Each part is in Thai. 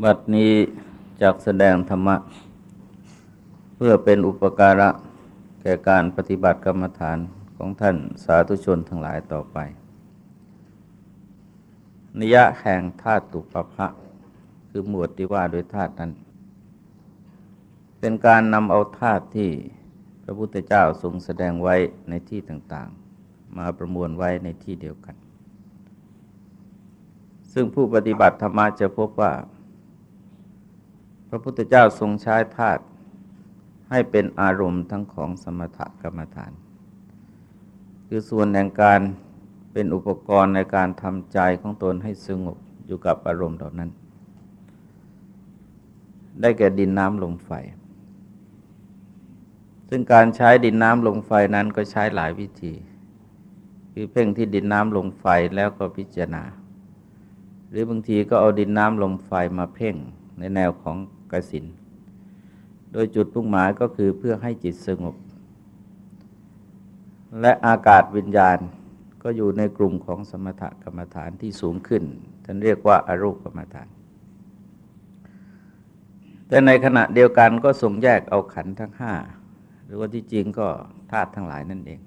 บัดนี้จากแสดงธรรมะ เพื่อเป็นอุปการะแก่การปฏิบัติกรรมฐานของท่านสาธุชนทั้งหลายต่อไป นิยะแห่งธาตุตุปภะคือหมวดที่ว่าโดยธาตุนั้น เป็นการนำเอาธาตุที่พระพุทธเจ้าทรงแสดงไว้ในที่ต่างๆ มาประมวลไว้ในที่เดียวกัน ซึ่งผู้ปฏิบัติธรรมะจะพบว่า ระพุทธเจ้าทรงใช้ธาตุให้เป็นอารมณ์ทั้งของสมถกรรมฐาน คือส่วนแห่งการเป็นอุปกรณ์ในการทำใจของตนให้สงบอยู่กับอารมณ์เหล่านั้น ได้แก่ดินน้ำลมไฟ ซึ่งการใช้ดินน้ำลมไฟนั้นก็ใช้หลายวิธี คือเพ่งที่ดินน้ำลมไฟแล้วก็พิจารณา หรือบางทีก็เอาดินน้ำลมไฟมาเพ่งในแนวของ กสินโดยจุดมุ่งหมายก็คือเพื่อให้จิตสงบ และอากาศวิญญาณก็อยู่ในกลุ่มของสมถกรรมฐานที่สูงขึ้นท่านเรียกว่าอารูปกรรมฐาน แต่ในขณะเดียวกันก็ทรงแยกเอาขันทั้งห้าหรือว่าที่จริงก็ธาตุทั้งหลายนั่นเอง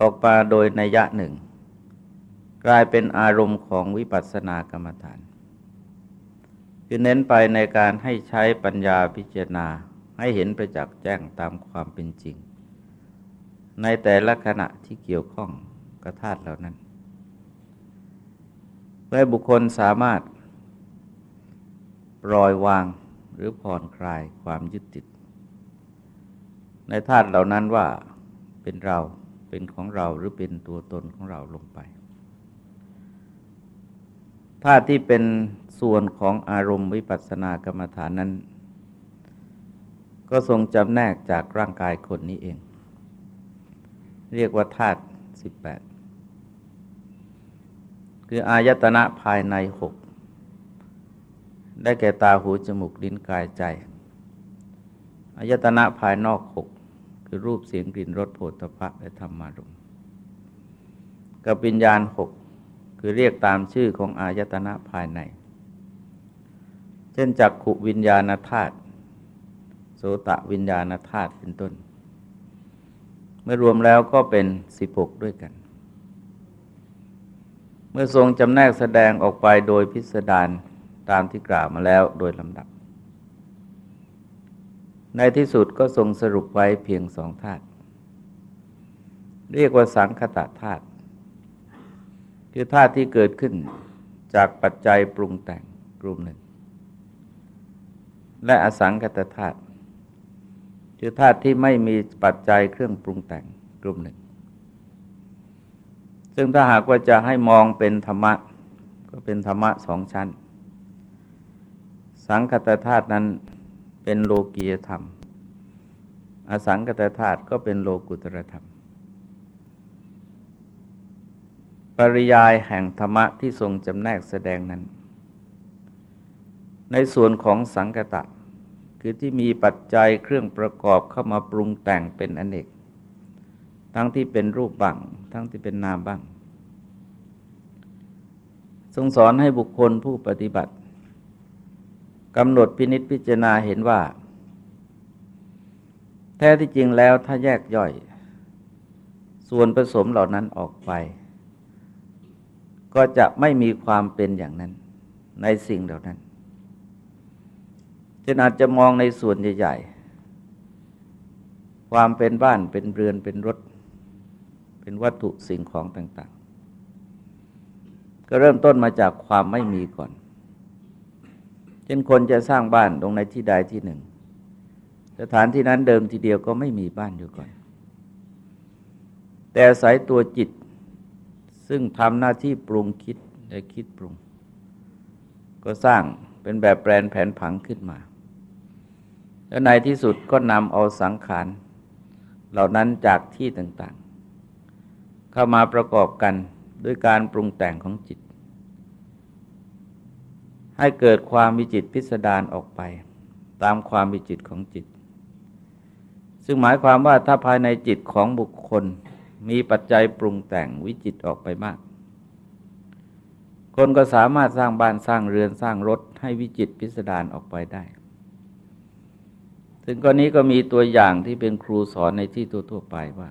ออกมาโดยนัยยะหนึ่ง กลายเป็นอารมณ์ของวิปัสสนากรรมฐาน คือเน้นไปในการให้ใช้ปัญญาพิจารณา ให้เห็นประจักษ์แจ้งตามความเป็นจริง ในแต่ละขณะที่เกี่ยวข้องกับธาตุเหล่านั้นเพื่อบุคคลสามารถปล่อยวางหรือผ่อนคลายความยึดติด ในธาตุเหล่านั้นว่าเป็นเราเป็นของเราหรือเป็นตัวตนของเราลงไป ธาตุที่เป็นส่วนของอารมณ์วิปัสสนากรรมฐานนั้น ก็ทรงจำแนกจากร่างกายคนนี้เอง เรียกว่าธาตุสิบแปดคืออายตนะภายในหกได้แก่ตาหูจมูกลิ้นกายใจอายตนะภายนอกหกคือรูปเสียงกลิ่นรสโผฏฐะและธรรมารมกับวิญญาณหก คือเรียกตามชื่อของอายตนะภายใน เช่นจักขุวิญญาณธาตุโสตะวิญญาณธาตุเป็นต้น เมื่อรวมแล้วก็เป็นสิบหกด้วยกัน เมื่อทรงจำแนกแสดงออกไปโดยพิสดารตามที่กล่าวมาแล้วโดยลำดับ ในที่สุดก็ทรงสรุปไว้เพียงสองธาตุเรียกว่าสังคตธาตุ คือธาตุที่เกิดขึ้นจากปัจจัยปรุงแต่งกลุ่มหนึ่ง และอสังคตธาตุคือธาตุที่ไม่มีปัจจัยเครื่องปรุงแต่งกลุ่มหนึ่ง ซึ่งถ้าหากว่าจะให้มองเป็นธรรมะ ก็เป็นธรรมะสองชั้น สังคตธาตุนั้นเป็นโลกียธรรม อสังคตธาตุก็เป็นโลกุตรธรรม ปริยายแห่งธรรมะที่ทรงจำแนกแสดงนั้น ในส่วนของสังคตะ คือที่มีปัจจัยเครื่องประกอบเข้ามาปรุงแต่งเป็นอนเนก ทั้งที่เป็นรูปบ้างทั้งที่เป็นนามบ้าง ทรงสอนให้บุคคลผู้ปฏิบัติกำหนดพินิษพิจารณาเห็นว่า แท้ที่จริงแล้วถ้าแยกย่อย ส่วนผสมเหล่านั้นออกไป ก็จะไม่มีความเป็นอย่างนั้นในสิ่งเหล่านั้นจนอาจจะมองในส่วนใหญ่ ๆ ความเป็นบ้านเป็นเรือนเป็นรถ เป็นวัตถุสิ่งของต่าง ๆ ก็เริ่มต้นมาจากความไม่มีก่อน เช่นคนจะสร้างบ้านตรงในที่ใดที่หนึ่ง สถานที่นั้นเดิมทีเดียวก็ไม่มีบ้านอยู่ก่อน แต่อายตัวจิต ซึ่งทำหน้าที่ปรุงคิดและคิดปรุง ก็สร้างเป็นแบบแปลนแผนผังขึ้นมา แล้วในที่สุดก็นำเอาสังขารเหล่านั้นจากที่ต่างๆ เข้ามาประกอบกันด้วยการปรุงแต่งของจิต ให้เกิดความวิจิตพิสดารออกไป ตามความวิจิตของจิต ซึ่งหมายความว่าถ้าภายในจิตของบุคคล มีปัจจัยปรุงแต่งวิจิตออกไปมาก คนก็สามารถสร้างบ้านสร้างเรือนสร้างรถให้วิจิตพิสดารออกไปได้ถึงกรณีก็มีตัวอย่างที่เป็นครูสอนในที่ทั่วๆไปว่า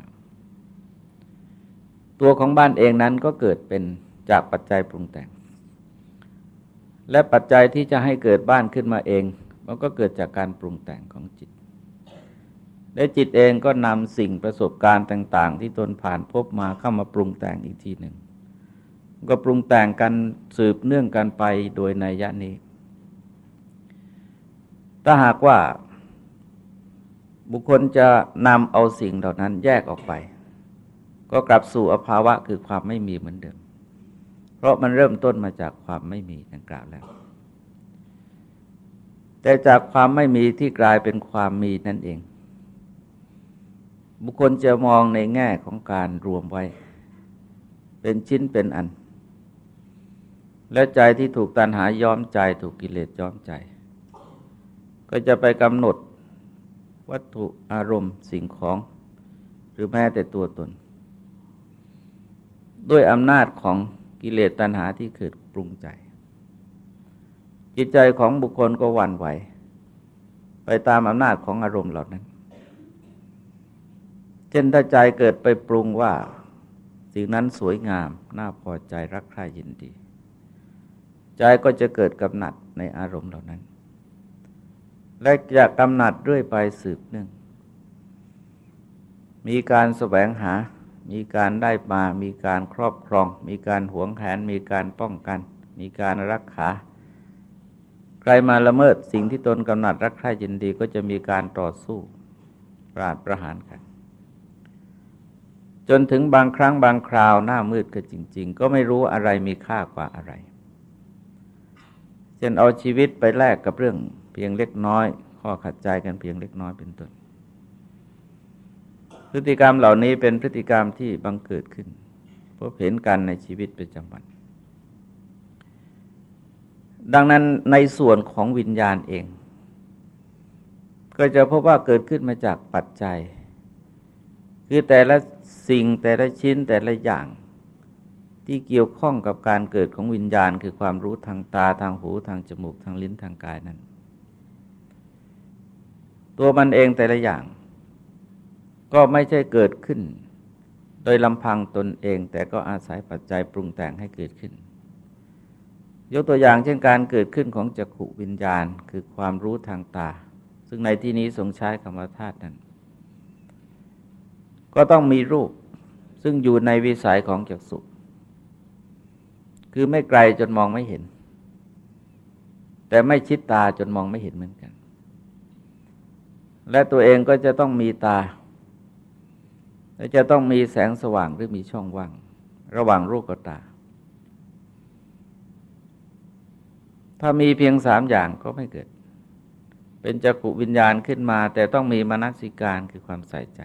ตัวของบ้านเองนั้นก็เกิดเป็นจากปัจจัยปรุงแต่ง และปัจจัยที่จะให้เกิดบ้านขึ้นมาเอง มันก็เกิดจากการปรุงแต่งของจิต และจิตเองก็นำสิ่งประสบการณ์ต่าง ๆ ที่ตนผ่านพบมาเข้ามาปรุงแต่งอีกทีหนึ่ง ก็ปรุงแต่งกันสืบเนื่องกันไปโดยในยะนี้ ถ้าหากว่า บุคคลจะนำเอาสิ่งเหล่านั้นแยกออกไป ก็กลับสู่อภาวะคือความไม่มีเหมือนเดิม เพราะมันเริ่มต้นมาจากความไม่มีดังกล่าวแล้วแต่จากความไม่มีที่กลายเป็นความมีนั่นเอง บุคคลจะมองในแง่ของการรวมไว้ เป็นชิ้นเป็นอัน และใจที่ถูกตันหาย้อมใจถูกกิเลสย้อมใจ ก็จะไปกำหนดวัตถุอารมณ์สิ่งของ หรือแม้แต่ตัวตน ด้วยอำนาจของกิเลสตัณหาที่เกิดปรุงใจ จิตใจของบุคคลก็หวั่นไหว ไปตามอำนาจของอารมณ์เหล่านั้น เช่นถ้าใจเกิดไปปรุงว่า สิ่งนั้นสวยงาม น่าพอใจรักใคร่ยินดี ใจก็จะเกิดกำหนัดในอารมณ์เหล่านั้น และจะกำหนัดด้วยไปสืบเนื่องมีการแสวงหา มีการได้มา มีการครอบครอง มีการหวงแหน มีการป้องกัน มีการรักษา ใครมาละเมิดสิ่งที่ตนกำหนัดรักใคร่ยินดีก็จะมีการต่อสู้ปราดประหารกัน จนถึงบางครั้งบางคราวหน้ามืดก็จริง ๆ ก็ไม่รู้อะไรมีค่ากว่าอะไรเช่นเอาชีวิตไปแลกกับเรื่องเพียงเล็กน้อย ข้อขัดใจกันเพียงเล็กน้อยเป็นต้น พฤติกรรมเหล่านี้เป็นพฤติกรรมที่บังเกิดขึ้นพบเห็นกันในชีวิตประจำวัน ดังนั้นในส่วนของวิญญาณเอง ก็จะพบว่าเกิดขึ้นมาจากปัจจัย คือแต่ละสิ่งแต่ละชิ้นแต่ละอย่างที่เกี่ยวข้องกับการเกิดของวิญญาณ คือความรู้ทางตาทางหูทางจมูกทางลิ้นทางกายนั้น ตัวมันเองแต่ละอย่าง ก็ไม่ใช่เกิดขึ้น โดยลำพังตนเอง แต่ก็อาศัยปัจจัยปรุงแต่งให้เกิดขึ้น ยกตัวอย่างเช่นการเกิดขึ้นของจักขุวิญญาณ คือความรู้ทางตา ซึ่งในที่นี้ทรงใช้คำว่าธาตุนั้น ก็ต้องมีรูปซึ่งอยู่ในวิสัยของจักสุคือไม่ไกลจนมองไม่เห็น แต่ไม่ชิดตาจนมองไม่เห็นเหมือนกัน และตัวเองก็จะต้องมีตา และจะต้องมีแสงสว่างหรือมีช่องว่าง ระหว่างรูปกับตา ถ้ามีเพียงสามอย่างก็ไม่เกิด เป็นจักขุวิญญาณขึ้นมา แต่ต้องมีมนสิการคือความใส่ใจ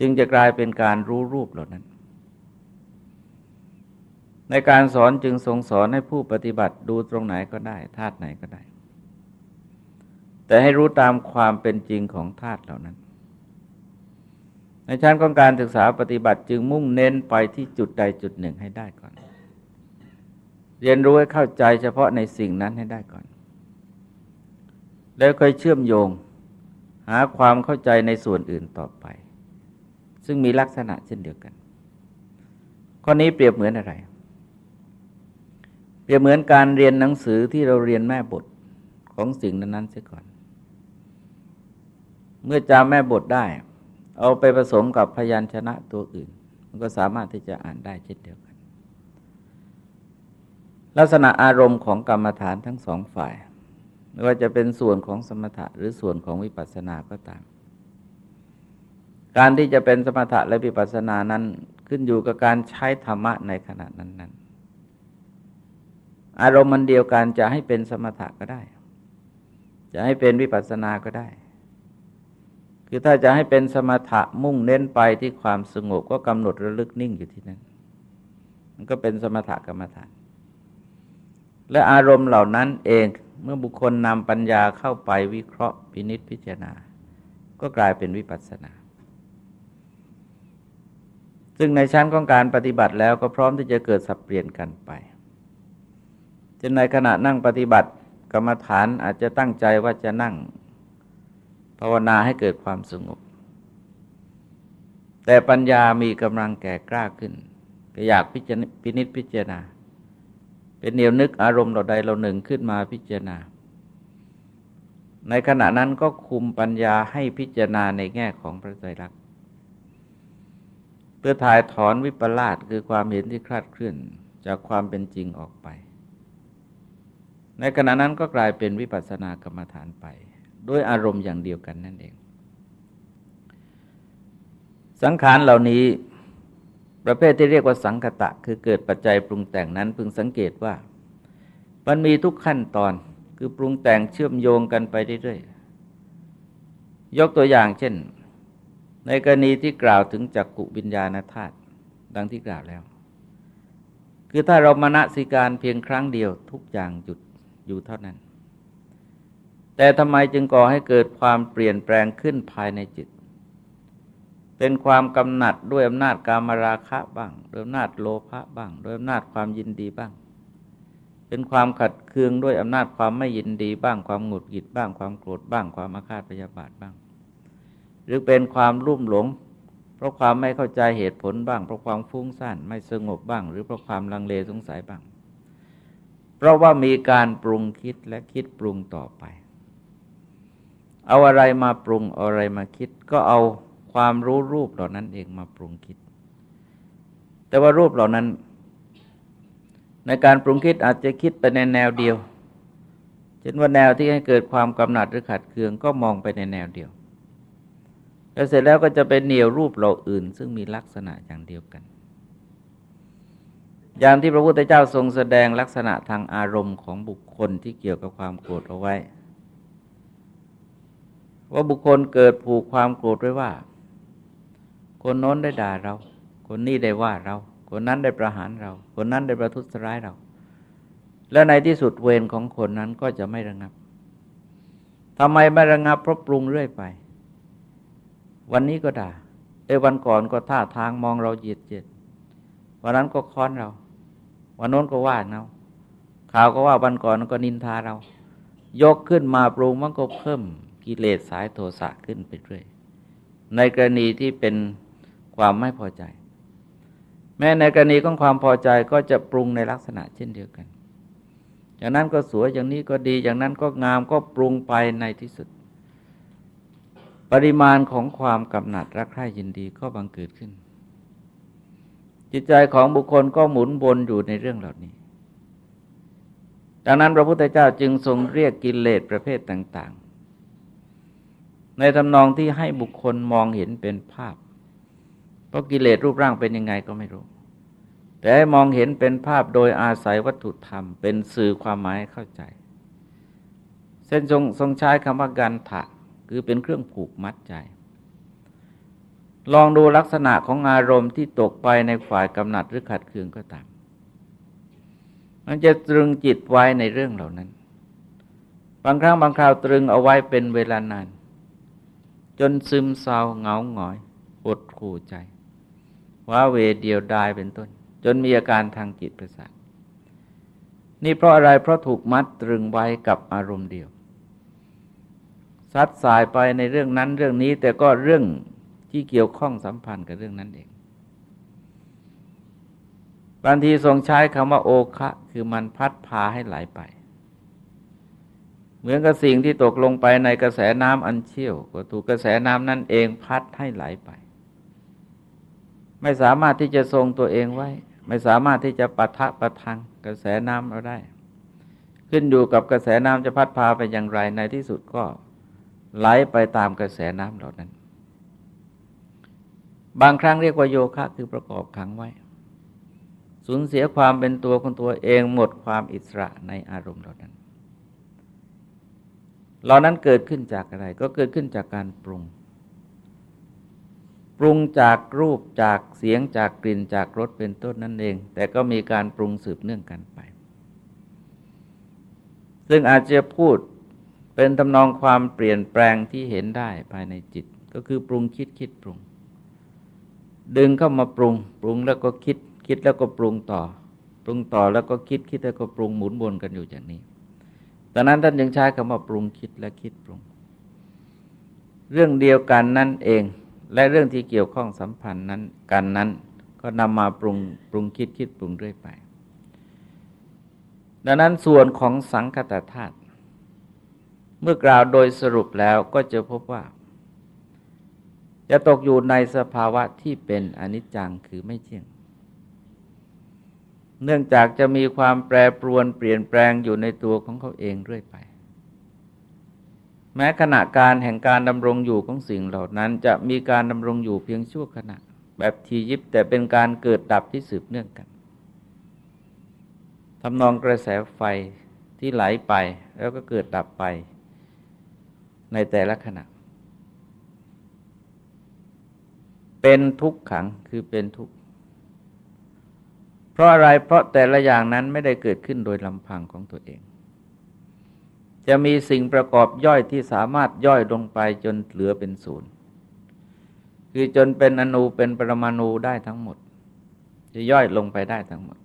จึงจะกลายเป็นการรู้รูปเหล่านั้น ในการสอนจึงทรงสอนให้ผู้ปฏิบัติดูตรงไหนก็ได้ธาตุไหนก็ได้ แต่ให้รู้ตามความเป็นจริงของธาตุเหล่านั้น ในชั้นของการศึกษาปฏิบัติจึงมุ่งเน้นไปที่จุดใดจุดหนึ่งให้ได้ก่อน เรียนรู้ให้เข้าใจเฉพาะในสิ่งนั้นให้ได้ก่อน แล้วค่อยเชื่อมโยงหาความเข้าใจในส่วนอื่นต่อไป ซึ่งมีลักษณะเช่นเดียวกัน ข้อนี้เปรียบเหมือนอะไร เปรียบเหมือนการเรียนหนังสือที่เราเรียนแม่บทของสิ่งนั้นๆเสียก่อน เมื่อจำแม่บทได้ เอาไปผสมกับพยัญชนะตัวอื่น มันก็สามารถที่จะอ่านได้เช่นเดียวกัน ลักษณะอารมณ์ของกรรมฐานทั้งสองฝ่าย ไม่ว่าจะเป็นส่วนของสมถะหรือส่วนของวิปัสสนาก็ตาม การที่จะเป็นสมถะและวิปัสสนานั้นขึ้นอยู่กับการใช้ธรรมะในขณะนั้น ๆ อารมณ์มันเดียวกันจะให้เป็นสมถะก็ได้ จะให้เป็นวิปัสสนาก็ได้ คือถ้าจะให้เป็นสมถะมุ่งเน้นไปที่ความสงบก็กำหนดระลึกนิ่งอยู่ที่นั้น มันก็เป็นสมถะกรรมฐาน และอารมณ์เหล่านั้นเองเมื่อบุคคลนำปัญญาเข้าไปวิเคราะห์พินิษพิจารณา ก็กลายเป็นวิปัสสนา ซึ่งในชั้นของการปฏิบัติแล้วก็พร้อมที่จะเกิดสับเปลี่ยนกันไปเช่นในขณะนั่งปฏิบัติกรรมฐานอาจจะตั้งใจว่าจะนั่ง ภาวนาให้เกิดความสงบ แต่ปัญญามีกำลังแก่กล้าขึ้น ก็อยากพิจพินิษพิจารณา เป็นเนียวนึกอารมณ์เราใดเราหนึ่งขึ้นมาพิจารณา ในขณะนั้นก็คุมปัญญาให้พิจารณาในแง่ของพระไตรลักษณ์ พื่อถ่ายถอนวิปลาสคือความเห็นที่คลาดเคลื่อนจากความเป็นจริงออกไป ในขณะนั้นก็กลายเป็นวิปัสสนากรรมฐานไป ด้วยอารมณ์อย่างเดียวกันนั่นเอง สังขารเหล่านี้ ประเภทที่เรียกว่าสังคตะ คือเกิดปัจจัยปรุงแต่งนั้นพึงสังเกตว่า มันมีทุกขั้นตอนคือปรุงแต่งเชื่อมโยงกันไปเรื่อยๆยกตัวอย่างเช่น ในกรณีที่กล่าวถึงจักกุวิญญาณธาตุดังที่กล่าวแล้ว คือถ้าเรามณสิการเพียงครั้งเดียวทุกอย่างหยุดอยู่เท่านั้น แต่ทำไมจึงก่อให้เกิดความเปลี่ยนแปลงขึ้นภายในจิต เป็นความกำหนัดด้วยอำนาจกามราคะบ้างด้วยอำนาจโลภะบ้างด้วยอำนาจความยินดีบ้าง เป็นความขัดเคืองด้วยอำนาจความไม่ยินดีบ้างความหงุดหงิดบ้างความโกรธบ้างความอาฆาตพยาบาทบ้าง หรือเป็นความรุ่มหลง เพราะความไม่เข้าใจเหตุผลบ้าง เพราะความฟุ้งซ่านไม่สงบบ้าง หรือเพราะความลังเลสงสัยบ้าง เพราะว่ามีการปรุงคิดและคิดปรุงต่อไป เอาอะไรมาปรุงอาอะไรมาคิด ก็เอาความรู้รูปเหล่านั้นเองมาปรุงคิด แต่ว่ารูปเหล่านั้น ในการปรุงคิดอาจจะคิดไปในแนวเดียวเช่นว่าแนวที่ให้เกิดความกำหนัดหรือขัดเคืองก็มองไปในแนวเดียว แล้วเสร็จแล้วก็จะเป็นเหนียวรูปเราอื่น ซึ่งมีลักษณะอย่างเดียวกันอย่างที่พระพุทธเจ้าทรงแสดงลักษณะทางอารมณ์ของบุคคลที่เกี่ยวกับความโกรธเอาไว้ ว่าบุคคลเกิดผูกความโกรธไว้ว่า คนโน้นได้ด่าเรา คนนี้ได้ว่าเรา คนนั้นได้ประหารเรา คนนั้นได้ประทุษร้ายเรา และในที่สุดเวรของคนนั้นก็จะไม่ระงับทำไมไม่ระงับเพราะปรุงเรื่อยไป วันนี้ก็ด่าเอวันก่อนก็ท่าทางมองเราเหยียดเจ็ดวันนั้นก็ค้อนเรา วันโน้นก็ว่าเราข่าวก็ว่าวันก่อนก็นินทาเรา ยกขึ้นมาปรุงมันก็เพิ่มกิเลสสายโทสะขึ้นไปเรื่อยในกรณีที่เป็นความไม่พอใจ แม้ในกรณีของความพอใจก็จะปรุงในลักษณะเช่นเดียวกัน อย่างนั้นก็สวยอย่างนี้ก็ดีอย่างนั้นก็งามก็ปรุงไปในที่สุด ปริมาณของความกำหนัดรักใคร่ยินดีก็บังเกิดขึ้น จิตใจของบุคคลก็หมุนวนอยู่ในเรื่องเหล่านี้ ดังนั้นพระพุทธเจ้าจึงทรงเรียกกิเลสประเภทต่าง ๆ ในทำนองที่ให้บุคคลมองเห็นเป็นภาพ เพราะกิเลสรูปร่างเป็นยังไงก็ไม่รู้ แต่ให้มองเห็นเป็นภาพโดยอาศัยวัตถุธรรม เป็นสื่อความหมายเข้าใจ เส้นทรงทรงใช้คำว่ากันถะ คือเป็นเครื่องผูกมัดใจ ลองดูลักษณะของอารมณ์ที่ตกไปในฝ่ายกำหนัดหรือขัดเคืองก็ตาม มันจะตรึงจิตไว้ในเรื่องเหล่านั้น บางครั้งบางคราวตรึงเอาไว้เป็นเวลานาน จนซึมเศร้าเหงาหงอยอดขู่ใจ ว้าเวเดียวดายเป็นต้น จนมีอาการทางจิตประสาทนี่เพราะอะไรเพราะถูกมัดตรึงไว้กับอารมณ์เดียว ซัดสายไปในเรื่องนั้นเรื่องนี้ แต่ก็เรื่องที่เกี่ยวข้องสัมพันธ์กับเรื่องนั้นเองบางทีทรงใช้คำว่าโอคะ คือมันพัดพาให้ไหลไป เหมือนกับสิ่งที่ตกลงไปในกระแสน้ำอันเชี่ยว ก็ถูกกระแสน้ำนั่นเองพัดให้ไหลไป ไม่สามารถที่จะทรงตัวเองไว้ ไม่สามารถที่จะปะทะประทังกระแสน้ำเราได้ ขึ้นอยู่กับกระแสน้ำจะพัดพาไปอย่างไรในที่สุดก็ ไหลไปตามกระแสน้ำเหล่านั้น บางครั้งเรียกว่าโยคะคือประกอบขังไว้ สูญเสียความเป็นตัวของตัวเองหมดความอิสระในอารมณ์เหล่านั้น เหล่านั้นเกิดขึ้นจากอะไร ก็เกิดขึ้นจากการปรุง ปรุงจากรูปจากเสียงจากกลิ่นจากรสเป็นต้นนั่นเอง แต่ก็มีการปรุงสืบเนื่องกันไป ซึ่งอาจจะพูด เป็นตำนองความเปลี่ยนแปลงที่เห็นได้ภายในจิต ก็คือปรุงคิดคิดปรุง ดึงเข้ามาปรุง ปรุงแล้วก็คิด คิดแล้วก็ปรุงต่อ ปรุงต่อแล้วก็คิดคิดแล้วก็ปรุงหมุนวนกันอยู่อย่างนี้ตอนนั้นท่านยังใช้คำว่าปรุงคิดและคิดปรุง เรื่องเดียวกันนั่นเอง และเรื่องที่เกี่ยวข้องสัมพันธ์นั้นกันนั้น ก็นำมาปรุงปรุงคิดคิดปรุงเรื่อยไป ดังนั้นส่วนของสังคตธาตุ เมื่อกล่าวโดยสรุปแล้วก็จะพบว่า จะตกอยู่ในสภาวะที่เป็นอนิจจังคือไม่เที่ยง เนื่องจากจะมีความแปรปรวนเปลี่ยนแปลงอยู่ในตัวของเขาเองเรื่อยไป แม้ขณะการแห่งการดำรงอยู่ของสิ่งเหล่านั้น จะมีการดำรงอยู่เพียงชั่วขณะ แบบทียิบแต่เป็นการเกิดดับที่สืบเนื่องกันทำนองกระแสไฟที่ไหลไปแล้วก็เกิดดับไป ในแต่ละขณะ เป็นทุกขังคือเป็นทุกข์เพราะอะไรเพราะแต่ละอย่างนั้นไม่ได้เกิดขึ้นโดยลำพังของตัวเอง จะมีสิ่งประกอบย่อยที่สามารถย่อยลงไปจนเหลือเป็นศูนย์คือจนเป็นอนูเป็นปรมาณูได้ทั้งหมด จะย่อยลงไปได้ทั้งหมด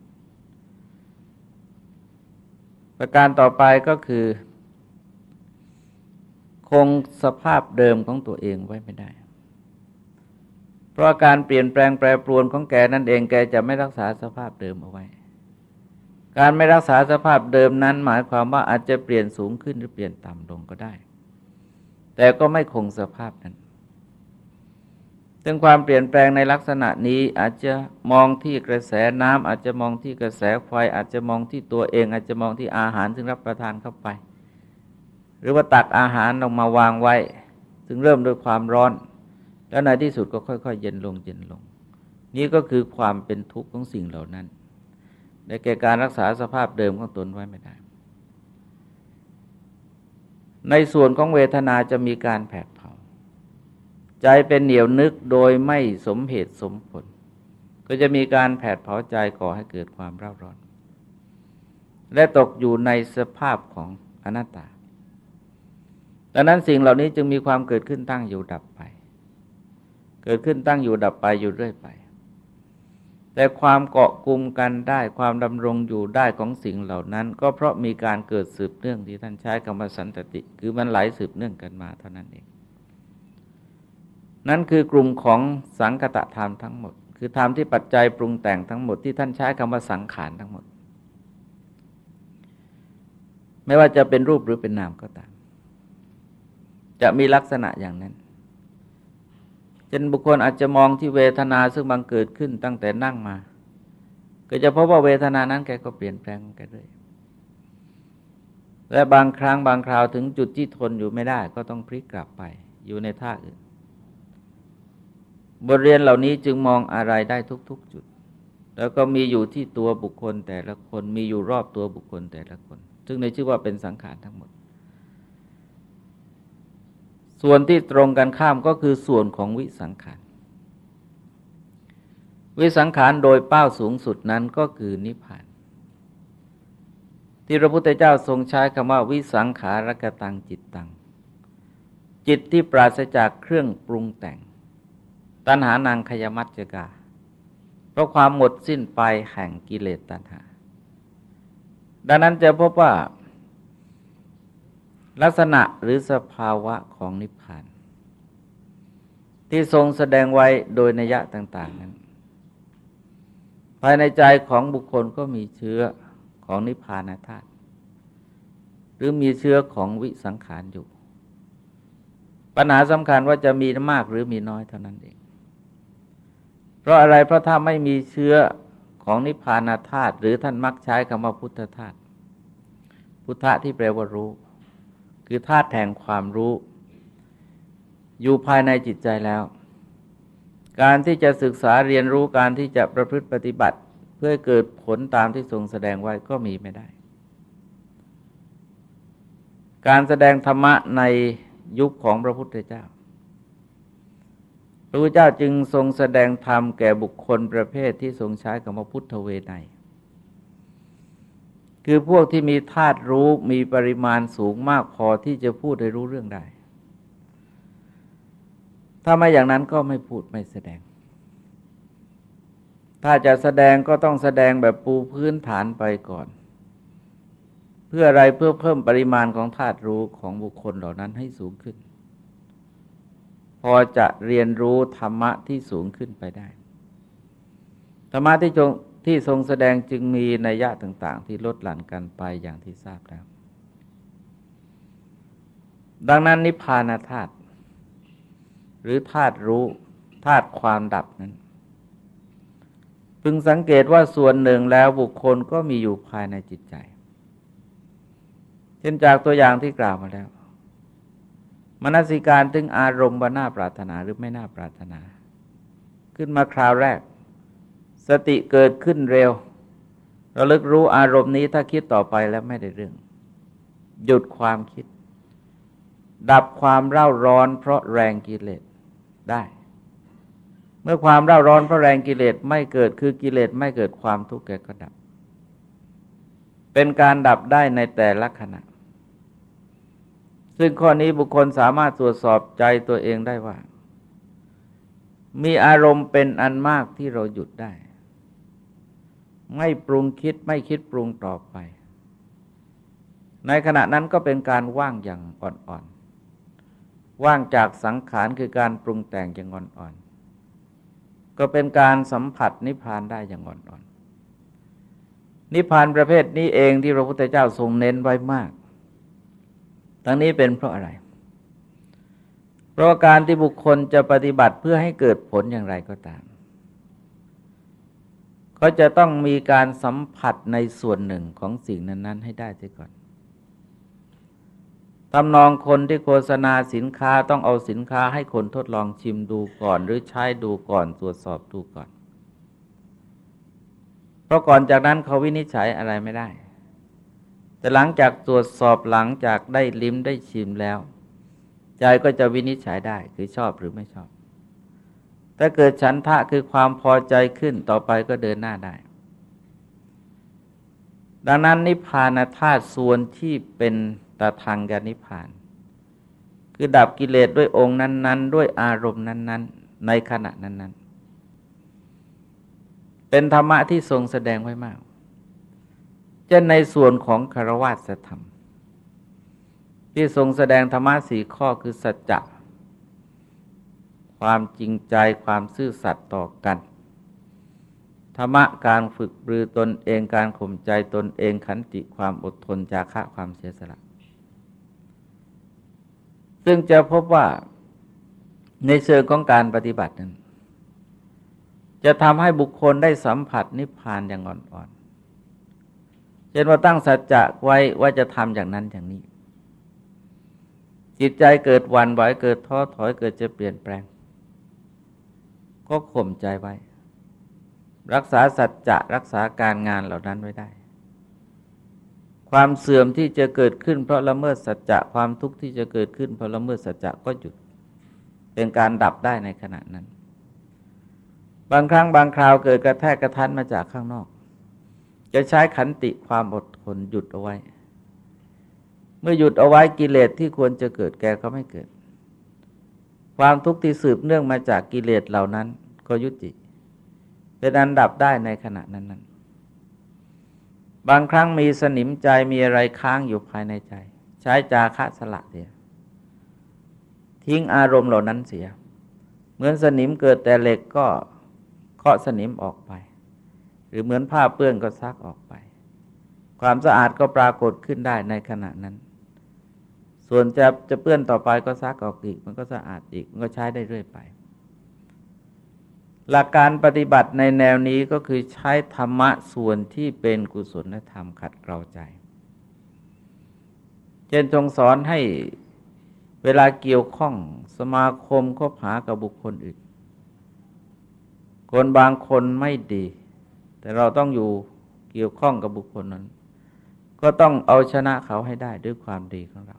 ประการต่อไปก็คือ คงสภาพเดิมของตัวเองไว้ไม่ได้ เพราะการเปลี่ยนแปลงแปรปรวนของแกนั่นเองแกจะไม่รักษาสภาพเดิมเอาไว้ การไม่รักษาสภาพเดิมนั้น หมายความว่าอาจจะเปลี่ยนสูงขึ้นหรือเปลี่ยนต่ำลงก็ได้ แต่ก็ไม่คงสภาพนั้นซึ่งความเปลี่ยนแปลงในลักษณะนี้อาจจะมองที่กระแสน้ำอาจจะมองที่กระแสไฟอาจจะมองที่ตัวเอง อาจจะมองที่อาหารซึ่งรับประทานเข้าไป หรือว่าตักอาหารลงมาวางไว้ซึ่งเริ่มด้วยความร้อน แล้วในที่สุดก็ค่อย ๆ เย็นลงเย็นลง นี่ก็คือความเป็นทุกข์ของสิ่งเหล่านั้นในแก่การรักษาสภาพเดิมของตนไว้ไม่ได้ ในส่วนของเวทนาจะมีการแผดเผา ใจเป็นเหนียวนึกโดยไม่สมเหตุสมผล ก็จะมีการแผดเผาใจก่อให้เกิดความเร่าร้อน และตกอยู่ในสภาพของอนัตตา ดังนั้นสิ่งเหล่านี้จึงมีความเกิดขึ้นตั้งอยู่ดับไป เกิดขึ้นตั้งอยู่ดับไปอยู่เรื่อยไป แต่ความเกาะกลุ่มกันได้ความดำรงอยู่ได้ของสิ่งเหล่านั้น ก็เพราะมีการเกิดสืบเนื่องที่ท่านใช้คำว่าสันตติ คือมันไหลสืบเนื่องกันมาเท่านั้นเอง นั่นคือกลุ่มของสังคตะธรรมทั้งหมด คือธรรมที่ปัจจัยปรุงแต่งทั้งหมดที่ท่านใช้คำว่าสังขารทั้งหมด ไม่ว่าจะเป็นรูปหรือเป็นนามก็ตาม จะมีลักษณะอย่างนั้นจนบุคคลอาจจะมองที่เวทนาซึ่งบังเกิดขึ้นตั้งแต่นั่งมา ก็จะพบว่าเวทนานั้นแกก็เปลี่ยนแปลงกันเลยและบางครั้งบางคราวถึงจุดที่ทนอยู่ไม่ได้ ก็ต้องพลิกกลับไป อยู่ในท่าอื่น บทเรียนเหล่านี้จึงมองอะไรได้ทุก ๆ จุด แล้วก็มีอยู่ที่ตัวบุคคลแต่ละคนมีอยู่รอบตัวบุคคลแต่ละคน ซึ่งในชื่อว่าเป็นสังขารทั้งหมด ส่วนที่ตรงกันข้ามก็คือส่วนของวิสังขาร วิสังขารโดยเป้าสูงสุดนั้นก็คือนิพพาน ที่พระพุทธเจ้าทรงใช้คำว่าวิสังขารกตังจิตตัง จิตที่ปราศจากเครื่องปรุงแต่ง ตัณหานางขยมัจจกา เพราะความหมดสิ้นไปแห่งกิเลสตัณหา ดังนั้นจะพบว่า ลักษณะหรือสภาวะของนิพพาน ที่ทรงแสดงไว้โดยนัยะต่าง ๆ นั้น ภายในใจของบุคคลก็มีเชื้อของนิพพานธาตุหรือมีเชื้อของวิสังขารอยู่ ปัญหาสำคัญว่าจะมีมากหรือมีน้อยเท่านั้นเอง เพราะอะไรเพราะถ้าไม่มีเชื้อของนิพพานธาตุหรือท่านมักใช้คำว่าพุทธธาตุพุทธะที่แปลว่ารู้ คือธาตุแห่งความรู้ อยู่ภายในจิตใจแล้ว การที่จะศึกษาเรียนรู้การที่จะประพฤติปฏิบัติ เพื่อเกิดผลตามที่ทรงแสดงไว้ก็มีไม่ได้ การแสดงธรรมะในยุคของพระพุทธเจ้าพระพุทธเจ้าจึงทรงแสดงธรรมแก่บุคคลประเภทที่ทรงใช้คำว่าพุทธเวไน คือพวกที่มีธาตุรู้มีปริมาณสูงมากพอที่จะพูดให้รู้เรื่องได้ ถ้าไม่อย่างนั้นก็ไม่พูดไม่แสดง ถ้าจะแสดงก็ต้องแสดงแบบปูพื้นฐานไปก่อน เพื่ออะไรเพื่อเพิ่มปริมาณของธาตุรู้ของบุคคลเหล่านั้นให้สูงขึ้น พอจะเรียนรู้ธรรมะที่สูงขึ้นไปได้ธรรมะที่จง ที่ทรงแสดงจึงมีนัยยะต่าง ๆ ที่ลดหลั่นกันไปอย่างที่ทราบแล้ว ดังนั้นนิพพานธาตุหรือธาตุรู้ธาตุความดับนั้น พึงสังเกตว่าส่วนหนึ่งแล้วบุคคลก็มีอยู่ภายในจิตใจ เช่นจากตัวอย่างที่กล่าวมาแล้ว มนสิการถึงอารมณ์ว่าน่าปรารถนาหรือไม่น่าปรารถนา ขึ้นมาคราวแรก สติเกิดขึ้นเร็ว ระลึกรู้อารมณ์นี้ถ้าคิดต่อไปแล้วไม่ได้เรื่อง หยุดความคิด ดับความเร่าร้อนเพราะแรงกิเลสได้ เมื่อความเร่าร้อนเพราะแรงกิเลสไม่เกิดคือกิเลสไม่เกิดความทุกข์แก่ก็ดับ เป็นการดับได้ในแต่ละขณะ ซึ่งข้อนี้บุคคลสามารถตรวจสอบใจตัวเองได้ว่า มีอารมณ์เป็นอันมากที่เราหยุดได้ ไม่ปรุงคิดไม่คิดปรุงต่อไป ในขณะนั้นก็เป็นการว่างอย่างอ่อนๆ ว่างจากสังขารคือการปรุงแต่งอย่างอ่อนๆ ก็เป็นการสัมผัสนิพพานได้อย่างอ่อนๆ นิพพานประเภทนี้เองที่พระพุทธเจ้าทรงเน้นไว้มาก ทั้งนี้เป็นเพราะอะไร เพราะการที่บุคคลจะปฏิบัติเพื่อให้เกิดผลอย่างไรก็ตาม ก็จะต้องมีการสัมผัสในส่วนหนึ่งของสิ่งนั้น ๆ ให้ได้เสียก่อนตำนองคนที่โฆษณาสินค้าต้องเอาสินค้าให้คนทดลองชิมดูก่อน หรือใช้ดูก่อนตรวจสอบดูก่อน เพราะก่อนจากนั้นเขาวินิจฉัยอะไรไม่ได้ แต่หลังจากตรวจสอบหลังจากได้ลิ้มได้ชิมแล้ว ใจก็จะวินิจฉัยได้คือชอบหรือไม่ชอบ ถ้าเกิดฉันทะคือความพอใจขึ้นต่อไปก็เดินหน้าได้ ดังนั้นนิพพานธาตุส่วนที่เป็นตาทางกานิพพาน คือดับกิเลสด้วยองค์นั้น ๆ ด้วยอารมณ์นั้น ๆ ในขณะนั้น ๆ เป็นธรรมะที่ทรงแสดงไว้มากจะในส่วนของคารวะธรรม ที่ทรงแสดงธรรมะสี่ข้อคือสัจจะ ความจริงใจความซื่อสัตย์ต่อกัน ธรรมะการฝึกปรือตนเองการข่มใจตนเองขันติความอดทนจาคะความเสียสละ ซึ่งจะพบว่าในเชิงของการปฏิบัตินั้น จะทำให้บุคคลได้สัมผัสนิพพานอย่างอ่อนๆ เช่นว่าตั้งสัจจะไว้ว่าจะทำอย่างนั้นอย่างนี้ จิตใจเกิดวันไหวเกิดท้อถอยเกิดจะเปลี่ยนแปลง ก็ข่มใจไว้ รักษาสัจจะรักษาการงานเหล่านั้นไว้ได้ ความเสื่อมที่จะเกิดขึ้นเพราะละเมิดสัจจะความทุกข์ที่จะเกิดขึ้นเพราะละเมิดสัจจะก็หยุด เป็นการดับได้ในขณะนั้น บางครั้งบางคราวเกิดกระแทกกระทันมาจากข้างนอก จะใช้ขันติความอดทนหยุดเอาไว้ เมื่อหยุดเอาไว้กิเลสที่ควรจะเกิดแก่ก็ไม่เกิด ความทุกข์ที่สืบเนื่องมาจากกิเลสเหล่านั้น ก็ยุติ เป็นอันดับได้ในขณะนั้นนั้นบางครั้งมีสนิมใจมีอะไรค้างอยู่ภายในใจ ใช้จาคะสละเสีย ทิ้งอารมณ์เหล่านั้นเสีย เหมือนสนิมเกิดแต่เหล็กก็เคาะสนิมออกไป หรือเหมือนผ้าเปื้อนก็ซักออกไป ความสะอาดก็ปรากฏขึ้นได้ในขณะนั้น ส่วนจะจะเปื้อนต่อไปก็ซักออกอีก มันก็สะอาดอีก มันก็ใช้ได้เรื่อยไป หลักการปฏิบัติในแนวนี้ก็คือใช้ธรรมะส่วนที่เป็นกุศลธรรมขัดเกลาใจเช่นทรงสอนให้เวลาเกี่ยวข้องสมาคมคบหากับบุคคลอื่น คนบางคนไม่ดี แต่เราต้องอยู่เกี่ยวข้องกับบุคคลนั้น ก็ต้องเอาชนะเขาให้ได้ด้วยความดีของเรา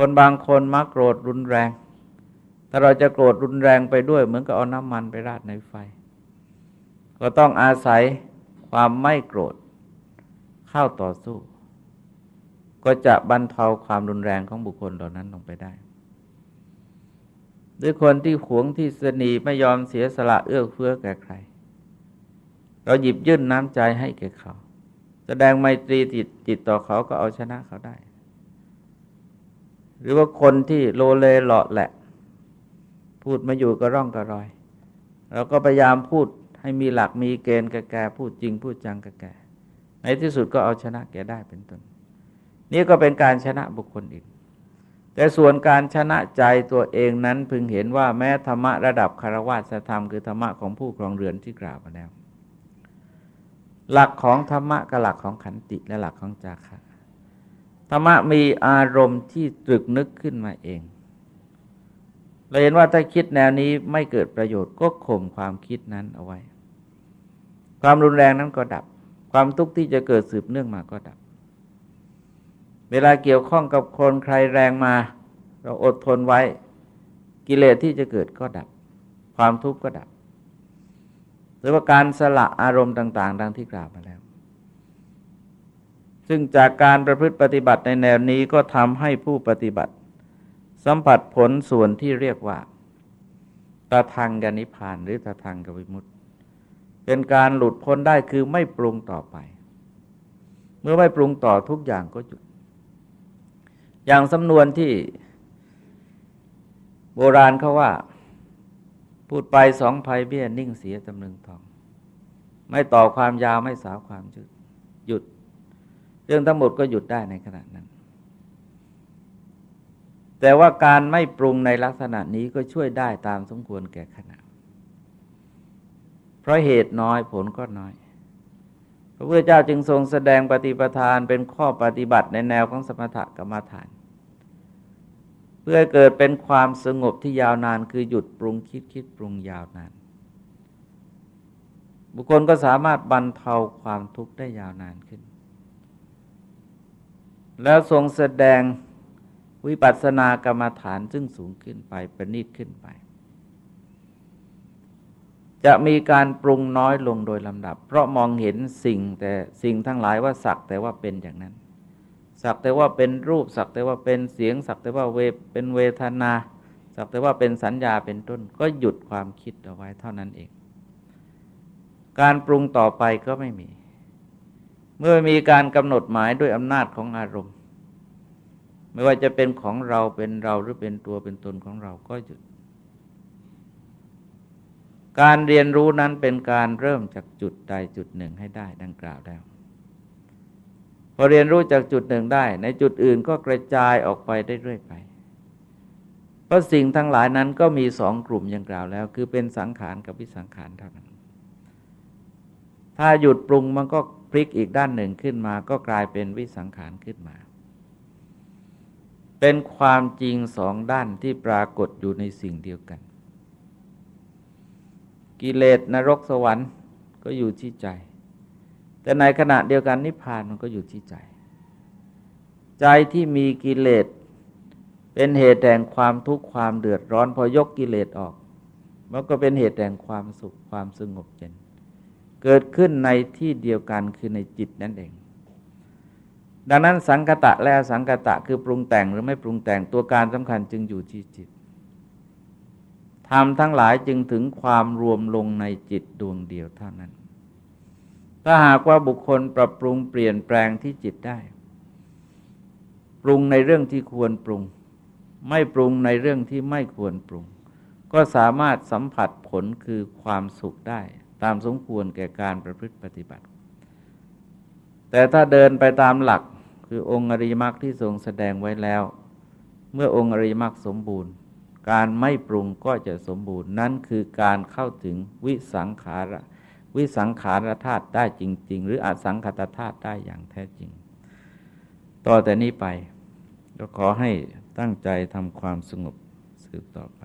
คนบางคนมักโกรธรุนแรง ถ้าเราจะโกรธรุนแรงไปด้วย เหมือนกับเอาน้ำมันไปราดในไฟ ก็ต้องอาศัยความไม่โกรธเข้าต่อสู้ ก็จะบรรเทาความรุนแรงของบุคคลเหล่านั้นลงไปได้หรือคนที่ขวงที่สนีไม่ยอมเสียสละเอื้อเฟื้อแก่ใคร เราหยิบยื่นน้ำใจให้แก่เขา แสดงไมตรีจิตจิตต่อเขาก็เอาชนะเขาได้ หรือว่าคนที่โลเลหลาะแหละ พูดมาอยู่ก็ร่องกระรอยเราก็พยายามพูดให้มีหลักมีเกณฑ์กับแกพูดจริงพูดจังกับแกในที่สุดก็เอาชนะแกได้เป็นต้น นี่ก็เป็นการชนะบุคคลอีกแต่ส่วนการชนะใจตัวเองนั้นพึงเห็นว่าแม้ธรรมะระดับคารวะธรรมคือธรรมะของผู้ครองเรือนที่กล่าวมาแล้ว หลักของธรรมะกับหลักของขันติและหลักของจาคะ ธรรมะมีอารมณ์ที่ตรึกนึกขึ้นมาเองเราเห็นว่าถ้าคิดแนวนี้ไม่เกิดประโยชน์ก็ข่มความคิดนั้นเอาไว้ ความรุนแรงนั้นก็ดับ ความทุกข์ที่จะเกิดสืบเนื่องมาก็ดับ เวลาเกี่ยวข้องกับคนใครแรงมา เราอดทนไว้ กิเลสที่จะเกิดก็ดับ ความทุกข์ก็ดับ หรือว่าการสละอารมณ์ต่าง ๆ ดังที่กล่าวมาแล้ว ซึ่งจากการประพฤติปฏิบัติในแนวนี้ก็ทำให้ผู้ปฏิบัติ สัมผัสผลส่วนที่เรียกว่าตาทางกนิพานหรือตาทางกวิมุตเป็นการหลุดพ้นได้คือไม่ปรุงต่อไป เมื่อไม่ปรุงต่อทุกอย่างก็หยุด อย่างสำนวนที่โบราณเขาว่า พูดไปสองภัยเบี้ยนิ่งเสียจำนึงทอง ไม่ต่อความยาวไม่สาวความจืดหยุด เรื่องทั้งหมดก็หยุดได้ในขณะนั้น แต่ว่าการไม่ปรุงในลักษณะนี้ก็ช่วยได้ตามสมควรแก่ขณะ เพราะเหตุน้อยผลก็น้อย พระพุทธเจ้าจึงทรงแสดงปฏิปทานเป็นข้อปฏิบัติในแนวของสมถกรรมฐาน เพื่อเกิดเป็นความสงบที่ยาวนานคือหยุดปรุงคิดคิดปรุงยาวนานบุคคลก็สามารถบรรเทาความทุกข์ได้ยาวนานขึ้น แล้วทรงแสดงวิปัสสนากรรมฐานซึ่งสูงขึ้นไปประณีตขึ้นไป จะมีการปรุงน้อยลงโดยลำดับ เพราะมองเห็นสิ่งแต่สิ่งทั้งหลายว่าสักแต่ว่าเป็นอย่างนั้น สักแต่ว่าเป็นรูปสักแต่ว่าเป็นเสียง สักแต่ว่าเวเป็นเวทนา สักแต่ว่าเป็นสัญญาเป็นต้น ก็หยุดความคิดเอาไว้เท่านั้นเอง การปรุงต่อไปก็ไม่มี เมื่อมีการกำหนดหมายด้วยอำนาจของอารมณ์ ไม่ว่าจะเป็นของเราเป็นเราหรือเป็นตัวเป็นตนของเราก็หยุด การเรียนรู้นั้นเป็นการเริ่มจากจุดใดจุดหนึ่งให้ได้ดังกล่าวแล้วพอเรียนรู้จากจุดหนึ่งได้ ในจุดอื่นก็กระจายออกไปได้เรื่อยไป เพราะสิ่งทั้งหลายนั้นก็มีสองกลุ่มอย่างกล่าวแล้ว คือเป็นสังขารกับวิสังขารเท่านั้น ถ้าหยุดปรุงมันก็ พลิกอีกด้านหนึ่งขึ้นมาก็กลายเป็นวิสังขารขึ้นมา เป็นความจริงสองด้านที่ปรากฏอยู่ในสิ่งเดียวกัน กิเลสนรกสวรรค์ก็อยู่ที่ใจ แต่ในขณะเดียวกันนิพพานมันก็อยู่ที่ใจ ใจที่มีกิเลสเป็นเหตุแห่งความทุกข์ความเดือดร้อนพอยกกิเลสออก มันก็เป็นเหตุแห่งความสุขความสงบเย็น เกิดขึ้นในที่เดียวกันคือในจิตนั่นเอง ดังนั้นสังกตะและสังกตะคือปรุงแต่งหรือไม่ปรุงแต่งตัวการสำคัญจึงอยู่ที่จิตทำทั้งหลายจึงถึงความรวมลงในจิตดวงเดียวเท่านั้น ถ้าหากว่าบุคคลปรับปรุงเปลี่ยนแปลงที่จิตได้ ปรุงในเรื่องที่ควรปรุง ไม่ปรุงในเรื่องที่ไม่ควรปรุง ก็สามารถสัมผัสผลคือความสุขได้ ตามสมควรแก่การประพฤติปฏิบัติ แต่ถ้าเดินไปตามหลักคือองค์อริมักที่ทรงแสดงไว้แล้ว เมื่อองค์อริมักสมบูรณ์ การไม่ปรุงก็จะสมบูรณ์ นั่นคือการเข้าถึงวิสังขาระวิสังขารธาตุได้จริง ๆ หรืออาสังขตธาตุได้อย่างแท้จริง ต่อแต่นี้ไปก็ขอให้ตั้งใจทำความสงบสืบต่อไป